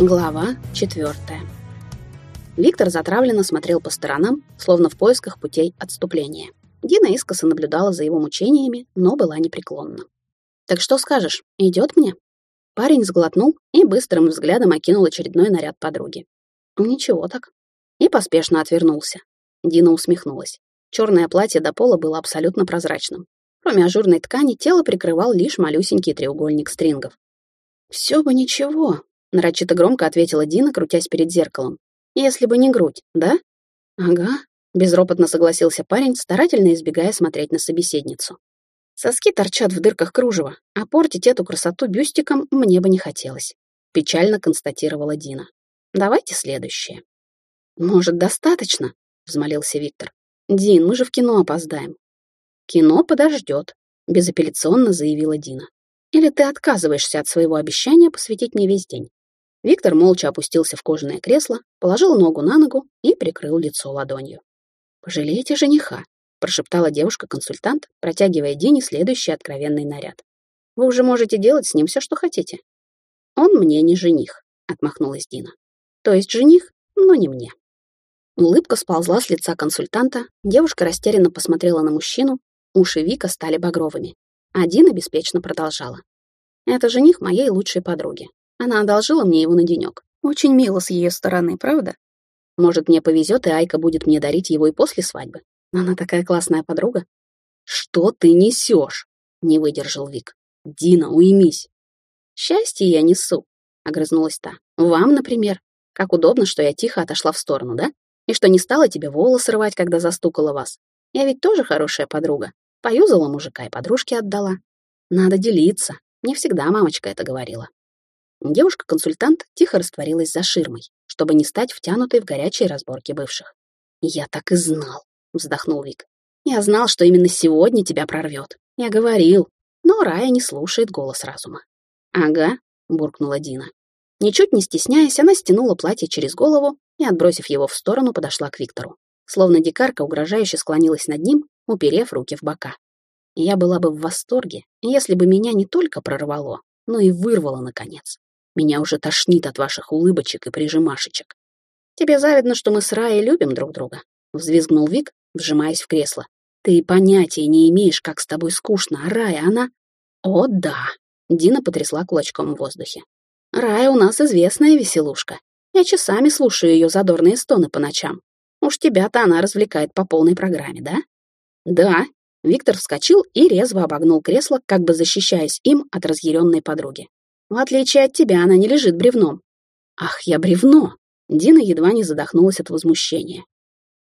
Глава четвертая. Виктор затравленно смотрел по сторонам, словно в поисках путей отступления. Дина искоса наблюдала за его мучениями, но была непреклонна. «Так что скажешь, идет мне?» Парень сглотнул и быстрым взглядом окинул очередной наряд подруги. «Ничего так». И поспешно отвернулся. Дина усмехнулась. Черное платье до пола было абсолютно прозрачным. Кроме ажурной ткани, тело прикрывал лишь малюсенький треугольник стрингов. «Все бы ничего», — нарочито громко ответила Дина, крутясь перед зеркалом. «Если бы не грудь, да?» «Ага», — безропотно согласился парень, старательно избегая смотреть на собеседницу. «Соски торчат в дырках кружева, а портить эту красоту бюстиком мне бы не хотелось», — печально констатировала Дина. «Давайте следующее». «Может, достаточно?» — взмолился Виктор. «Дин, мы же в кино опоздаем». «Кино подождет», — безапелляционно заявила Дина. «Или ты отказываешься от своего обещания посвятить мне весь день?» Виктор молча опустился в кожаное кресло, положил ногу на ногу и прикрыл лицо ладонью. «Пожалейте жениха», — прошептала девушка-консультант, протягивая Дине следующий откровенный наряд. «Вы уже можете делать с ним все, что хотите». «Он мне не жених», — отмахнулась Дина. «То есть жених, но не мне». Улыбка сползла с лица консультанта, девушка растерянно посмотрела на мужчину, уши Вика стали багровыми. А Дина беспечно продолжала. «Это жених моей лучшей подруги. Она одолжила мне его на денек. Очень мило с ее стороны, правда? Может, мне повезет, и Айка будет мне дарить его и после свадьбы. Она такая классная подруга. Что ты несешь? Не выдержал Вик. Дина, уймись. Счастье я несу, огрызнулась та. Вам, например. Как удобно, что я тихо отошла в сторону, да? И что не стала тебе волосы рвать, когда застукала вас. Я ведь тоже хорошая подруга. Поюзала мужика и подружке отдала. Надо делиться. Мне всегда мамочка это говорила. Девушка-консультант тихо растворилась за ширмой, чтобы не стать втянутой в горячие разборки бывших. «Я так и знал», — вздохнул Вик. «Я знал, что именно сегодня тебя прорвет. Я говорил». Но Рая не слушает голос разума. «Ага», — буркнула Дина. Ничуть не стесняясь, она стянула платье через голову и, отбросив его в сторону, подошла к Виктору. Словно дикарка угрожающе склонилась над ним, уперев руки в бока. Я была бы в восторге, если бы меня не только прорвало, но и вырвало, наконец. Меня уже тошнит от ваших улыбочек и прижимашечек. Тебе завидно, что мы с Раей любим друг друга, взвизгнул Вик, вжимаясь в кресло. Ты понятия не имеешь, как с тобой скучно, а Рая, она... О, да! Дина потрясла кулачком в воздухе. Рая у нас известная веселушка. Я часами слушаю ее задорные стоны по ночам. Уж тебя-то она развлекает по полной программе, да? Да. Виктор вскочил и резво обогнул кресло, как бы защищаясь им от разъяренной подруги. В отличие от тебя, она не лежит бревном. Ах, я бревно! Дина едва не задохнулась от возмущения.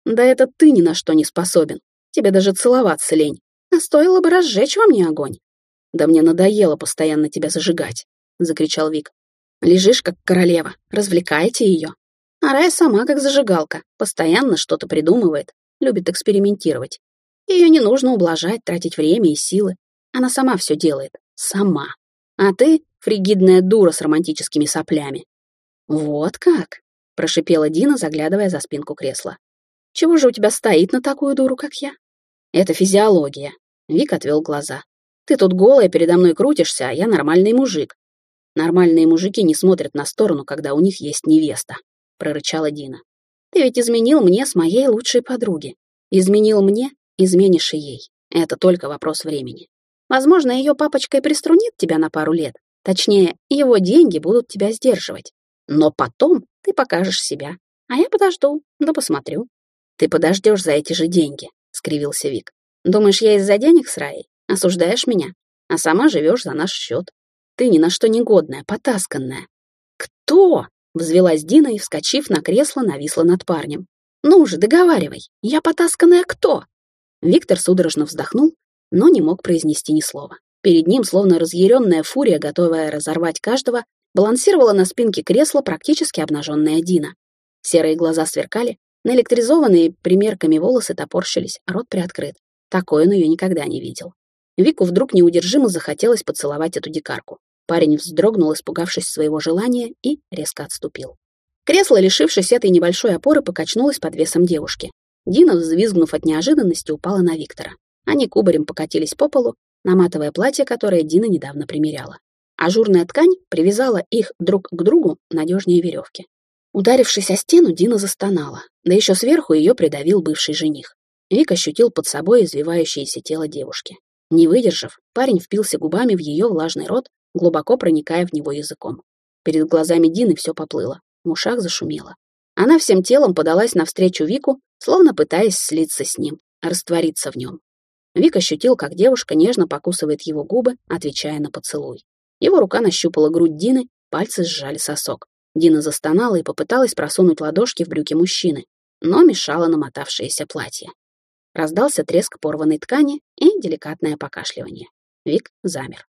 Да это ты ни на что не способен. Тебе даже целоваться лень. А стоило бы разжечь во мне огонь. Да мне надоело постоянно тебя зажигать, закричал Вик. Лежишь как королева, развлекайте ее. А Рая сама как зажигалка, постоянно что-то придумывает, любит экспериментировать. Ее не нужно ублажать, тратить время и силы. Она сама все делает. Сама. А ты фригидная дура с романтическими соплями. Вот как? прошипела Дина, заглядывая за спинку кресла. Чего же у тебя стоит на такую дуру, как я? Это физиология. Вик отвел глаза. Ты тут голая передо мной крутишься, а я нормальный мужик. Нормальные мужики не смотрят на сторону, когда у них есть невеста, прорычала Дина. Ты ведь изменил мне с моей лучшей подруги. Изменил мне, изменишь и ей. Это только вопрос времени. Возможно, ее папочка и приструнит тебя на пару лет, Точнее, его деньги будут тебя сдерживать. Но потом ты покажешь себя. А я подожду, да посмотрю. Ты подождешь за эти же деньги, скривился Вик. Думаешь, я из-за денег с Раей? Осуждаешь меня? А сама живешь за наш счет. Ты ни на что негодная, потасканная. Кто? Взвелась Дина и, вскочив на кресло, нависла над парнем. «Ну же, договаривай, я потасканная кто?» Виктор судорожно вздохнул, но не мог произнести ни слова. Перед ним, словно разъяренная фурия, готовая разорвать каждого, балансировала на спинке кресла практически обнаженная Дина. Серые глаза сверкали, наэлектризованные примерками волосы топорщились, рот приоткрыт. Такое он ее никогда не видел. Вику вдруг неудержимо захотелось поцеловать эту дикарку. Парень вздрогнул, испугавшись своего желания, и резко отступил. Кресло, лишившись этой небольшой опоры, покачнулось под весом девушки. Дина, взвизгнув от неожиданности, упала на Виктора. Они кубарем покатились по полу, наматывая платье, которое Дина недавно примеряла. Ажурная ткань привязала их друг к другу надежнее веревки. Ударившись о стену, Дина застонала, да еще сверху ее придавил бывший жених. Вик ощутил под собой извивающееся тело девушки. Не выдержав, парень впился губами в ее влажный рот, глубоко проникая в него языком. Перед глазами Дины все поплыло, в ушах зашумело. Она всем телом подалась навстречу Вику, словно пытаясь слиться с ним, раствориться в нем. Вик ощутил, как девушка нежно покусывает его губы, отвечая на поцелуй. Его рука нащупала грудь Дины, пальцы сжали сосок. Дина застонала и попыталась просунуть ладошки в брюки мужчины, но мешало намотавшееся платье. Раздался треск порванной ткани и деликатное покашливание. Вик замер.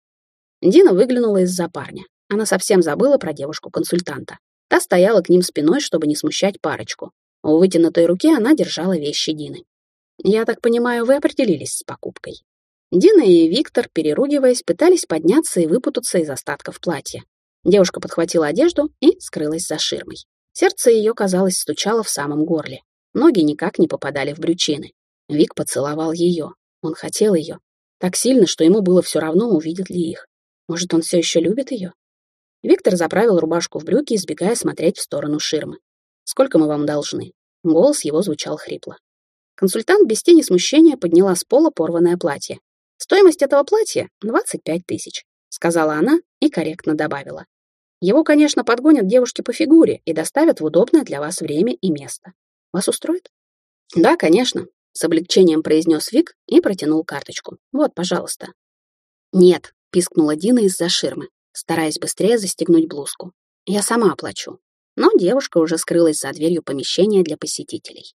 Дина выглянула из-за парня. Она совсем забыла про девушку-консультанта. Та стояла к ним спиной, чтобы не смущать парочку. У вытянутой руки она держала вещи Дины. «Я так понимаю, вы определились с покупкой». Дина и Виктор, переругиваясь, пытались подняться и выпутаться из остатков платья. Девушка подхватила одежду и скрылась за ширмой. Сердце ее, казалось, стучало в самом горле. Ноги никак не попадали в брючины. Вик поцеловал ее. Он хотел ее. Так сильно, что ему было все равно, увидит ли их. Может, он все еще любит ее? Виктор заправил рубашку в брюки, избегая смотреть в сторону ширмы. «Сколько мы вам должны?» Голос его звучал хрипло. Консультант без тени смущения подняла с пола порванное платье. «Стоимость этого платья — 25 тысяч», — сказала она и корректно добавила. «Его, конечно, подгонят девушки по фигуре и доставят в удобное для вас время и место. Вас устроит?» «Да, конечно», — с облегчением произнес Вик и протянул карточку. «Вот, пожалуйста». «Нет», — пискнула Дина из-за ширмы стараясь быстрее застегнуть блузку. «Я сама оплачу». Но девушка уже скрылась за дверью помещения для посетителей.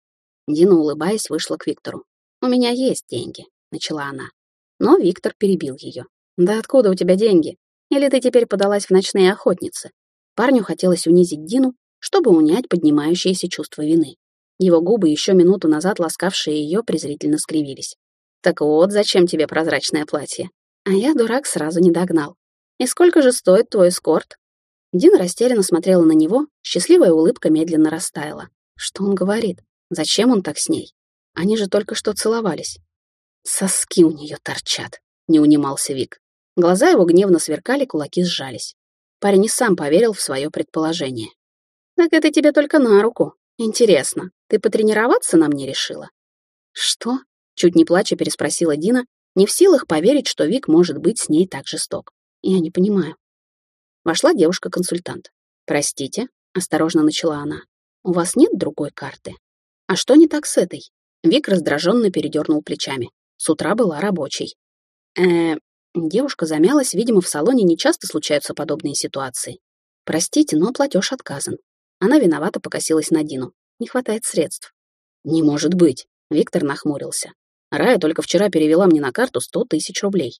Дина, улыбаясь, вышла к Виктору. «У меня есть деньги», — начала она. Но Виктор перебил ее. «Да откуда у тебя деньги? Или ты теперь подалась в ночные охотницы?» Парню хотелось унизить Дину, чтобы унять поднимающееся чувство вины. Его губы, еще минуту назад ласкавшие ее, презрительно скривились. «Так вот, зачем тебе прозрачное платье?» А я, дурак, сразу не догнал. «И сколько же стоит твой эскорт?» Дина растерянно смотрела на него, счастливая улыбка медленно растаяла. Что он говорит? Зачем он так с ней? Они же только что целовались. Соски у нее торчат, не унимался Вик. Глаза его гневно сверкали, кулаки сжались. Парень и сам поверил в свое предположение. «Так это тебе только на руку. Интересно, ты потренироваться на мне решила?» «Что?» — чуть не плача переспросила Дина, не в силах поверить, что Вик может быть с ней так жесток. Я не понимаю. Вошла девушка-консультант. «Простите», — осторожно начала она. «У вас нет другой карты?» «А что не так с этой?» Вик раздраженно передернул плечами. С утра была рабочей. э Девушка замялась, видимо, в салоне не часто случаются подобные ситуации. «Простите, но платеж отказан». Она виновато покосилась на Дину. Не хватает средств. «Не может быть», — Виктор нахмурился. «Рая только вчера перевела мне на карту сто тысяч рублей.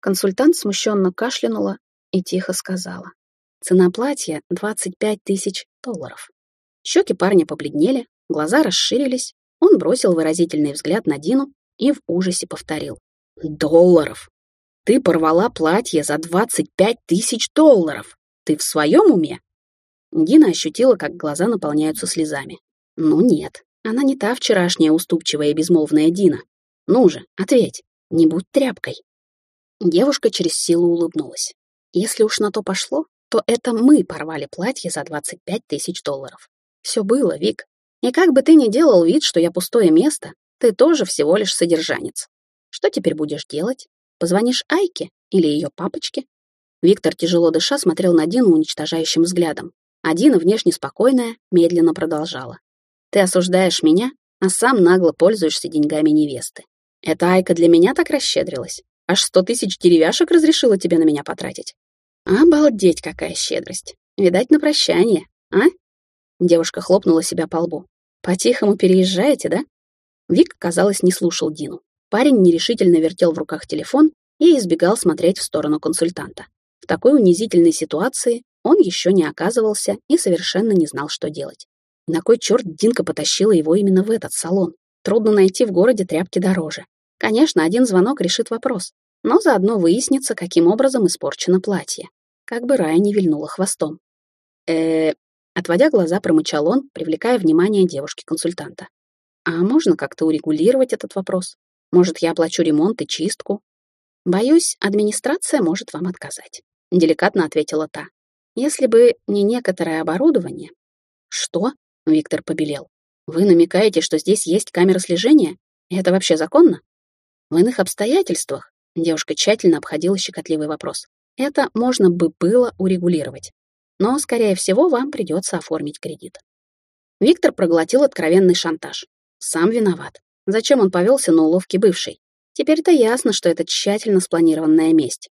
Консультант смущенно кашлянула и тихо сказала. Цена платья — 25 тысяч долларов. Щеки парня побледнели, глаза расширились. Он бросил выразительный взгляд на Дину и в ужасе повторил. «Долларов! Ты порвала платье за 25 тысяч долларов! Ты в своем уме?» Дина ощутила, как глаза наполняются слезами. «Ну нет, она не та вчерашняя уступчивая и безмолвная Дина. Ну же, ответь, не будь тряпкой». Девушка через силу улыбнулась. Если уж на то пошло, то это мы порвали платье за 25 тысяч долларов. Все было, Вик. И как бы ты ни делал вид, что я пустое место, ты тоже всего лишь содержанец. Что теперь будешь делать? Позвонишь Айке или ее папочке? Виктор, тяжело дыша, смотрел на Дину уничтожающим взглядом. А Дина, внешне спокойная, медленно продолжала. Ты осуждаешь меня, а сам нагло пользуешься деньгами невесты. Это Айка для меня так расщедрилась? Аж сто тысяч деревяшек разрешила тебе на меня потратить. Обалдеть, какая щедрость. Видать, на прощание, а? Девушка хлопнула себя по лбу. По-тихому переезжаете, да? Вик, казалось, не слушал Дину. Парень нерешительно вертел в руках телефон и избегал смотреть в сторону консультанта. В такой унизительной ситуации он еще не оказывался и совершенно не знал, что делать. На кой черт Динка потащила его именно в этот салон? Трудно найти в городе тряпки дороже. Конечно, один звонок решит вопрос, но заодно выяснится, каким образом испорчено платье. Как бы Рая не вильнула хвостом. э Отводя глаза, промычал он, привлекая внимание девушки-консультанта. «А можно как-то урегулировать этот вопрос? Может, я оплачу ремонт и чистку?» «Боюсь, администрация может вам отказать». — деликатно ответила та. «Если бы не некоторое оборудование...» «Что?» — Виктор побелел. «Вы намекаете, что здесь есть камера слежения? Это вообще законно?» «В иных обстоятельствах...» — девушка тщательно обходила щекотливый вопрос. «Это можно бы было урегулировать. Но, скорее всего, вам придется оформить кредит». Виктор проглотил откровенный шантаж. Сам виноват. Зачем он повелся на уловки бывшей? Теперь-то ясно, что это тщательно спланированная месть.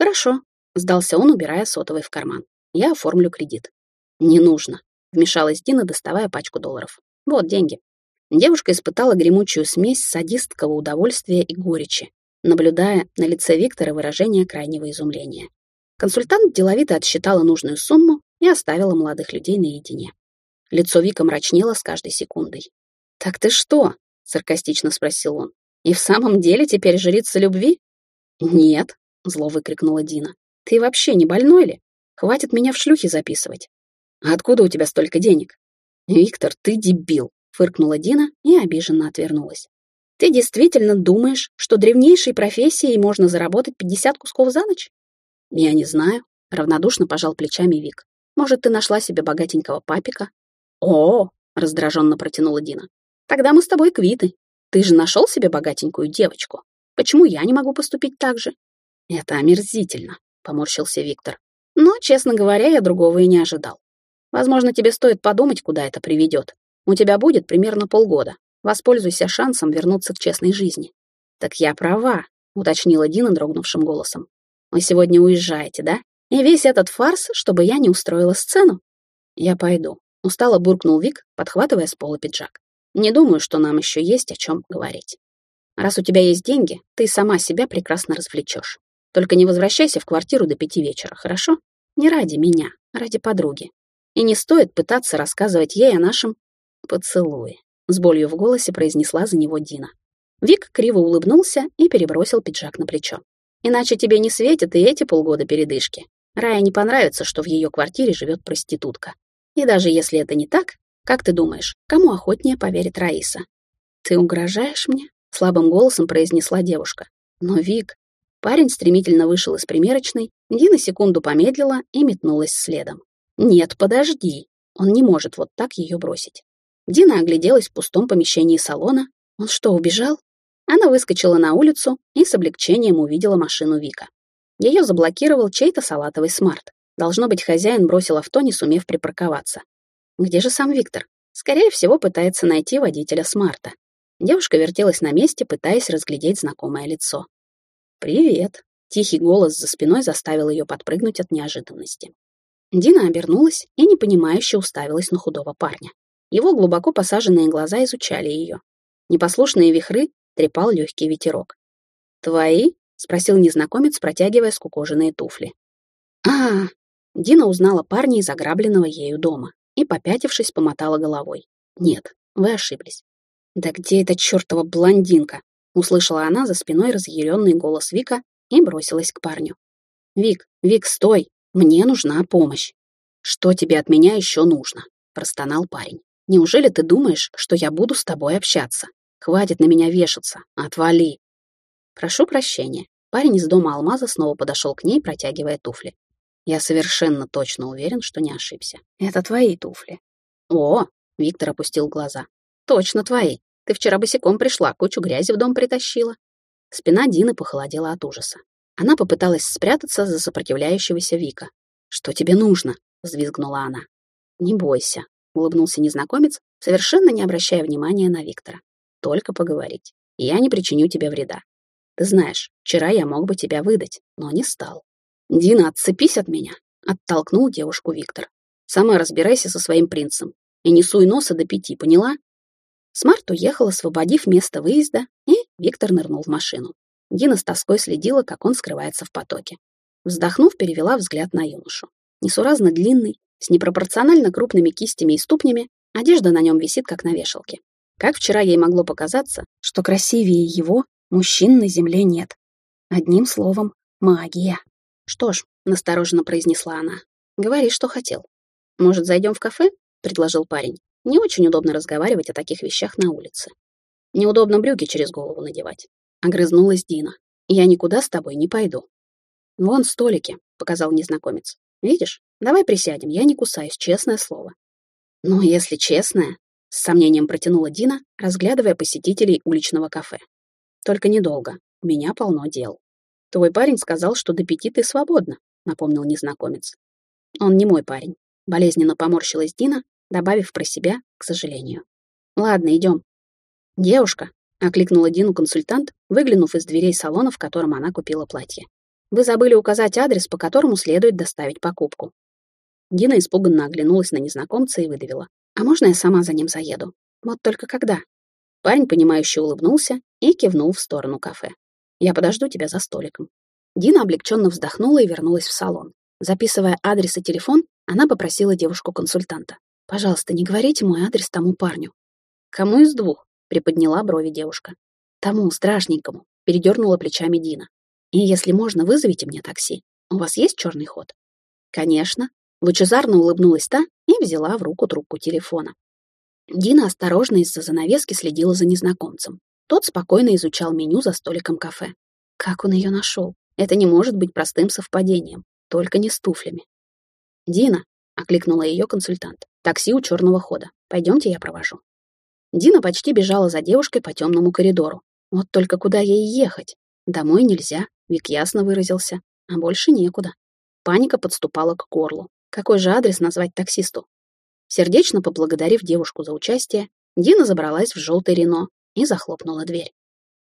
Хорошо, сдался он, убирая сотовый в карман. Я оформлю кредит. Не нужно, вмешалась Дина, доставая пачку долларов. Вот деньги. Девушка испытала гремучую смесь садистского удовольствия и горечи, наблюдая на лице Виктора выражение крайнего изумления. Консультант деловито отсчитала нужную сумму и оставила молодых людей наедине. Лицо Вика мрачнело с каждой секундой. «Так ты что?» — саркастично спросил он. И в самом деле теперь жрица любви? Нет, зло выкрикнула Дина. Ты вообще не больной ли? Хватит меня в шлюхи записывать. А откуда у тебя столько денег? Виктор, ты дебил, фыркнула Дина и обиженно отвернулась. Ты действительно думаешь, что древнейшей профессией можно заработать 50 кусков за ночь? Я не знаю, равнодушно пожал плечами Вик. Может, ты нашла себе богатенького папика? О, раздраженно протянула Дина. Тогда мы с тобой квиты. Ты же нашел себе богатенькую девочку. Почему я не могу поступить так же? Это омерзительно, поморщился Виктор. Но, честно говоря, я другого и не ожидал. Возможно, тебе стоит подумать, куда это приведет. У тебя будет примерно полгода. Воспользуйся шансом вернуться к честной жизни. Так я права, уточнила Дина дрогнувшим голосом. Вы сегодня уезжаете, да? И весь этот фарс, чтобы я не устроила сцену? Я пойду. Устало буркнул Вик, подхватывая с пола пиджак. Не думаю, что нам еще есть о чем говорить. Раз у тебя есть деньги, ты сама себя прекрасно развлечешь. Только не возвращайся в квартиру до пяти вечера, хорошо? Не ради меня, а ради подруги. И не стоит пытаться рассказывать ей о нашем поцелуе. С болью в голосе произнесла за него Дина. Вик криво улыбнулся и перебросил пиджак на плечо. Иначе тебе не светят и эти полгода передышки. Рая не понравится, что в ее квартире живет проститутка. И даже если это не так, как ты думаешь, кому охотнее поверит Раиса? Ты угрожаешь мне? Слабым голосом произнесла девушка. Но Вик... Парень стремительно вышел из примерочной, Дина секунду помедлила и метнулась следом. Нет, подожди. Он не может вот так ее бросить. Дина огляделась в пустом помещении салона. Он что, убежал? Она выскочила на улицу и с облегчением увидела машину Вика. Ее заблокировал чей-то салатовый Smart. Должно быть, хозяин бросил авто, не сумев припарковаться. Где же сам Виктор? Скорее всего, пытается найти водителя Смарта. Девушка вертелась на месте, пытаясь разглядеть знакомое лицо. «Привет!» — тихий голос за спиной заставил ее подпрыгнуть от неожиданности. Дина обернулась и непонимающе уставилась на худого парня. Его глубоко посаженные глаза изучали ее. Непослушные вихры трепал легкий ветерок. «Твои?» — спросил незнакомец, протягивая скукоженные туфли. а Дина узнала парня из ограбленного ею дома и, попятившись, помотала головой. «Нет, вы ошиблись». «Да где эта чертова блондинка?» услышала она за спиной разъяренный голос Вика и бросилась к парню. «Вик, Вик, стой! Мне нужна помощь!» «Что тебе от меня еще нужно?» простонал парень. «Неужели ты думаешь, что я буду с тобой общаться? Хватит на меня вешаться, отвали!» «Прошу прощения». Парень из дома Алмаза снова подошел к ней, протягивая туфли. Я совершенно точно уверен, что не ошибся. Это твои туфли. О, Виктор опустил глаза. Точно твои. Ты вчера босиком пришла, кучу грязи в дом притащила. Спина Дины похолодела от ужаса. Она попыталась спрятаться за сопротивляющегося Вика. «Что тебе нужно?» — взвизгнула она. «Не бойся», — улыбнулся незнакомец, совершенно не обращая внимания на Виктора. «Только поговорить. Я не причиню тебе вреда. Ты знаешь, вчера я мог бы тебя выдать, но не стал. «Дина, отцепись от меня!» — оттолкнул девушку Виктор. «Сама разбирайся со своим принцем. И не суй носа до пяти, поняла?» Смарт уехал, освободив место выезда, и Виктор нырнул в машину. Дина с тоской следила, как он скрывается в потоке. Вздохнув, перевела взгляд на юношу. Несуразно длинный, с непропорционально крупными кистями и ступнями, одежда на нем висит, как на вешалке. Как вчера ей могло показаться, что красивее его мужчин на земле нет. Одним словом, магия. «Что ж», — настороженно произнесла она, — «говори, что хотел». «Может, зайдем в кафе?» — предложил парень. «Не очень удобно разговаривать о таких вещах на улице. Неудобно брюки через голову надевать». Огрызнулась Дина. «Я никуда с тобой не пойду». «Вон столики», — показал незнакомец. «Видишь? Давай присядем, я не кусаюсь, честное слово». «Ну, если честное», — с сомнением протянула Дина, разглядывая посетителей уличного кафе. «Только недолго. У меня полно дел». «Твой парень сказал, что до пяти ты свободна», — напомнил незнакомец. «Он не мой парень», — болезненно поморщилась Дина, добавив про себя, к сожалению. «Ладно, идем». «Девушка», — окликнула Дину консультант, выглянув из дверей салона, в котором она купила платье. Вы забыли указать адрес, по которому следует доставить покупку. Дина испуганно оглянулась на незнакомца и выдавила. «А можно я сама за ним заеду? Вот только когда?» Парень, понимающе улыбнулся и кивнул в сторону кафе. «Я подожду тебя за столиком». Дина облегченно вздохнула и вернулась в салон. Записывая адрес и телефон, она попросила девушку-консультанта. «Пожалуйста, не говорите мой адрес тому парню». «Кому из двух?» — приподняла брови девушка. «Тому, стражненькому», — передернула плечами Дина. И если можно, вызовите мне такси. У вас есть черный ход? Конечно. Лучезарно улыбнулась та и взяла в руку трубку телефона. Дина осторожно из-за занавески следила за незнакомцем. Тот спокойно изучал меню за столиком кафе. Как он ее нашел? Это не может быть простым совпадением, только не с туфлями. «Дина», — окликнула ее консультант, — «такси у черного хода. Пойдемте, я провожу». Дина почти бежала за девушкой по темному коридору. Вот только куда ей ехать? Домой нельзя, Вик ясно выразился, а больше некуда. Паника подступала к горлу. Какой же адрес назвать таксисту? Сердечно поблагодарив девушку за участие, Дина забралась в желтый Рено и захлопнула дверь.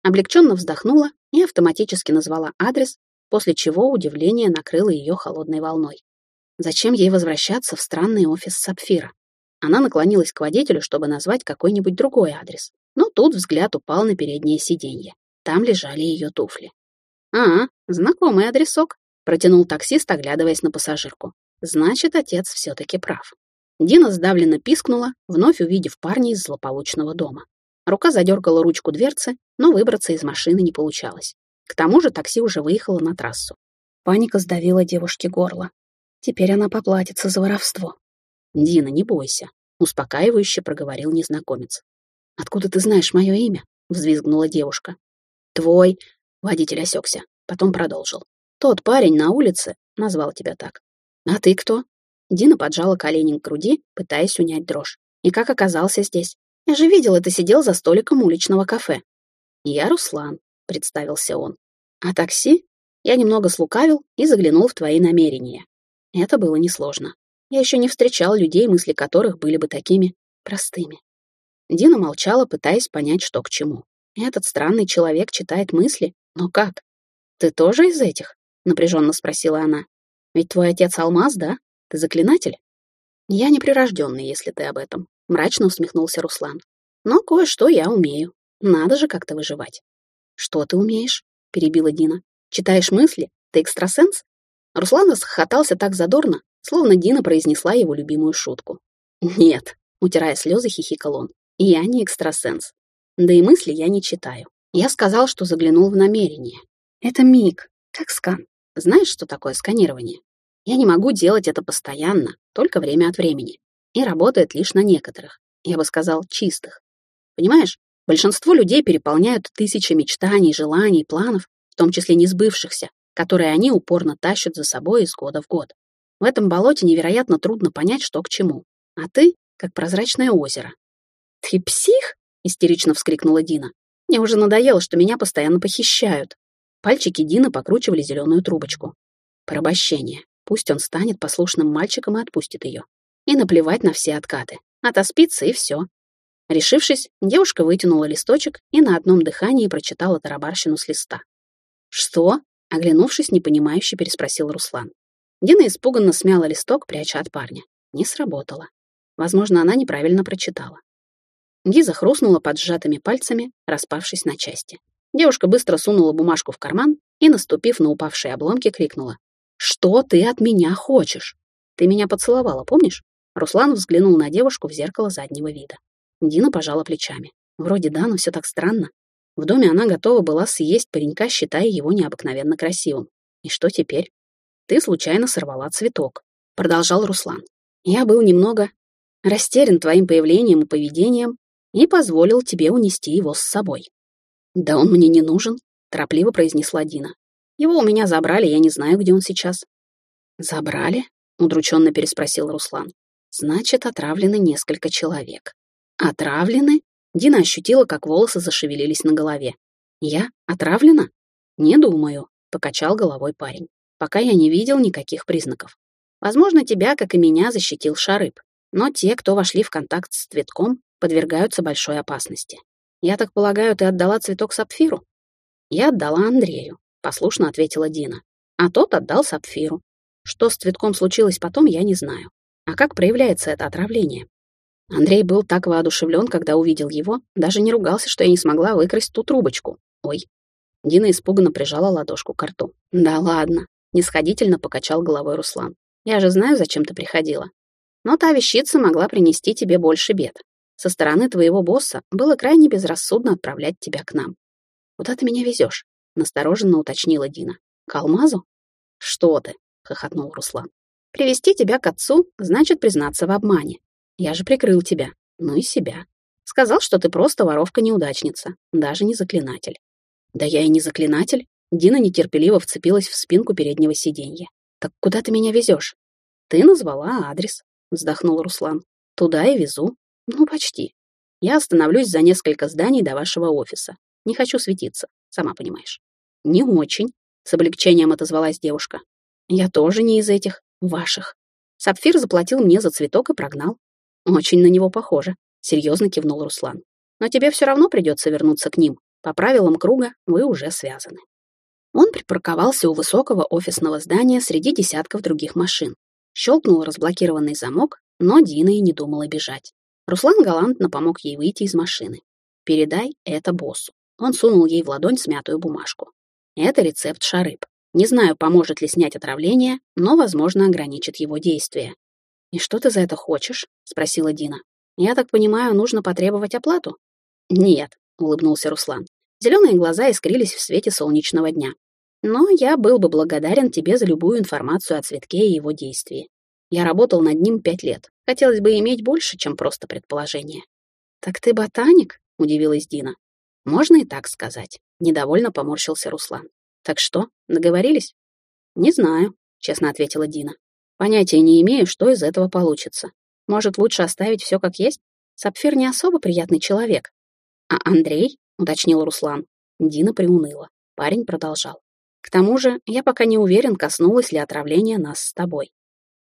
Облегченно вздохнула и автоматически назвала адрес, после чего удивление накрыло ее холодной волной. Зачем ей возвращаться в странный офис Сапфира? Она наклонилась к водителю, чтобы назвать какой-нибудь другой адрес, но тут взгляд упал на переднее сиденье. Там лежали ее туфли. «А, знакомый адресок», — протянул таксист, оглядываясь на пассажирку. «Значит, отец все-таки прав». Дина сдавленно пискнула, вновь увидев парня из злополучного дома. Рука задергала ручку дверцы, но выбраться из машины не получалось. К тому же такси уже выехало на трассу. Паника сдавила девушке горло. Теперь она поплатится за воровство. «Дина, не бойся», — успокаивающе проговорил незнакомец. «Откуда ты знаешь мое имя?» — взвизгнула девушка. «Твой...» Водитель осекся, потом продолжил. «Тот парень на улице назвал тебя так. А ты кто?» Дина поджала колени к груди, пытаясь унять дрожь. «И как оказался здесь? Я же видела, ты сидел за столиком уличного кафе». «Я Руслан», — представился он. «А такси?» Я немного слукавил и заглянул в твои намерения. Это было несложно. Я еще не встречал людей, мысли которых были бы такими простыми. Дина молчала, пытаясь понять, что к чему. Этот странный человек читает мысли, но как? Ты тоже из этих? Напряженно спросила она. Ведь твой отец алмаз, да? Ты заклинатель? Я не прирожденный, если ты об этом. Мрачно усмехнулся Руслан. Но кое-что я умею. Надо же как-то выживать. Что ты умеешь? Перебила Дина. Читаешь мысли? Ты экстрасенс? Руслан расхохотался так задорно, словно Дина произнесла его любимую шутку. «Нет», — утирая слезы, хихикал он, — «я не экстрасенс. Да и мысли я не читаю. Я сказал, что заглянул в намерение. Это миг, как скан. Знаешь, что такое сканирование? Я не могу делать это постоянно, только время от времени. И работает лишь на некоторых, я бы сказал, чистых. Понимаешь, большинство людей переполняют тысячи мечтаний, желаний, планов, в том числе не сбывшихся, которые они упорно тащат за собой из года в год. В этом болоте невероятно трудно понять, что к чему. А ты — как прозрачное озеро. «Ты псих?» — истерично вскрикнула Дина. «Мне уже надоело, что меня постоянно похищают». Пальчики Дины покручивали зеленую трубочку. Порабощение. Пусть он станет послушным мальчиком и отпустит ее. И наплевать на все откаты. Отоспится и все. Решившись, девушка вытянула листочек и на одном дыхании прочитала тарабарщину с листа. «Что?» — оглянувшись, непонимающе переспросил Руслан. Дина испуганно смяла листок, пряча от парня. Не сработало. Возможно, она неправильно прочитала. Гиза хрустнула под сжатыми пальцами, распавшись на части. Девушка быстро сунула бумажку в карман и, наступив на упавшие обломки, крикнула. «Что ты от меня хочешь? Ты меня поцеловала, помнишь?» Руслан взглянул на девушку в зеркало заднего вида. Дина пожала плечами. Вроде да, но все так странно. В доме она готова была съесть паренька, считая его необыкновенно красивым. И что теперь? Ты случайно сорвала цветок, продолжал Руслан. Я был немного растерян твоим появлением и поведением, и позволил тебе унести его с собой. Да он мне не нужен, торопливо произнесла Дина. Его у меня забрали, я не знаю, где он сейчас. Забрали? Удрученно переспросил Руслан. Значит, отравлены несколько человек. Отравлены? Дина ощутила, как волосы зашевелились на голове. Я отравлена? Не думаю, покачал головой парень. Пока я не видел никаких признаков. Возможно, тебя, как и меня, защитил шарыб. Но те, кто вошли в контакт с цветком, подвергаются большой опасности. Я так полагаю, ты отдала цветок сапфиру? Я отдала Андрею, послушно ответила Дина. А тот отдал сапфиру. Что с цветком случилось потом, я не знаю. А как проявляется это отравление? Андрей был так воодушевлен, когда увидел его, даже не ругался, что я не смогла выкрасть ту трубочку. Ой. Дина испуганно прижала ладошку к рту. Да ладно, нисходительно покачал головой Руслан. Я же знаю, зачем ты приходила. Но та вещица могла принести тебе больше бед. Со стороны твоего босса было крайне безрассудно отправлять тебя к нам. Куда ты меня везешь? Настороженно уточнила Дина. К алмазу? Что ты? Хохотнул Руслан. Привести тебя к отцу значит признаться в обмане. Я же прикрыл тебя, ну и себя. Сказал, что ты просто воровка-неудачница, даже не заклинатель. Да я и не заклинатель. Дина нетерпеливо вцепилась в спинку переднего сиденья. Так куда ты меня везешь? Ты назвала адрес, вздохнул Руслан. Туда и везу. Ну, почти. Я остановлюсь за несколько зданий до вашего офиса. Не хочу светиться, сама понимаешь. Не очень, с облегчением отозвалась девушка. Я тоже не из этих ваших. Сапфир заплатил мне за цветок и прогнал. Очень на него похоже, серьезно кивнул Руслан. Но тебе все равно придется вернуться к ним. По правилам круга вы уже связаны. Он припарковался у высокого офисного здания среди десятков других машин. Щелкнул разблокированный замок, но Дина и не думала бежать. Руслан галантно помог ей выйти из машины. «Передай это боссу». Он сунул ей в ладонь смятую бумажку. Это рецепт шарыб. Не знаю, поможет ли снять отравление, но, возможно, ограничит его действие. «И что ты за это хочешь?» — спросила Дина. «Я так понимаю, нужно потребовать оплату?» «Нет», — улыбнулся Руслан. Зеленые глаза искрились в свете солнечного дня. «Но я был бы благодарен тебе за любую информацию о цветке и его действии. Я работал над ним пять лет. Хотелось бы иметь больше, чем просто предположение. «Так ты ботаник?» — удивилась Дина. «Можно и так сказать», — недовольно поморщился Руслан. «Так что, договорились?» «Не знаю», — честно ответила Дина. «Понятия не имею, что из этого получится. Может, лучше оставить все как есть? Сапфир не особо приятный человек». «А Андрей?» — уточнил Руслан. Дина приуныла. Парень продолжал. «К тому же, я пока не уверен, коснулось ли отравление нас с тобой.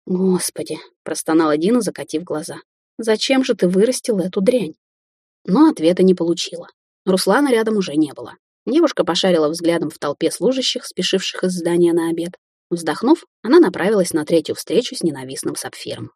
«Господи!» — простонала Дина, закатив глаза. «Зачем же ты вырастил эту дрянь?» Но ответа не получила. Руслана рядом уже не было. Девушка пошарила взглядом в толпе служащих, спешивших из здания на обед. Вздохнув, она направилась на третью встречу с ненавистным сапфиром.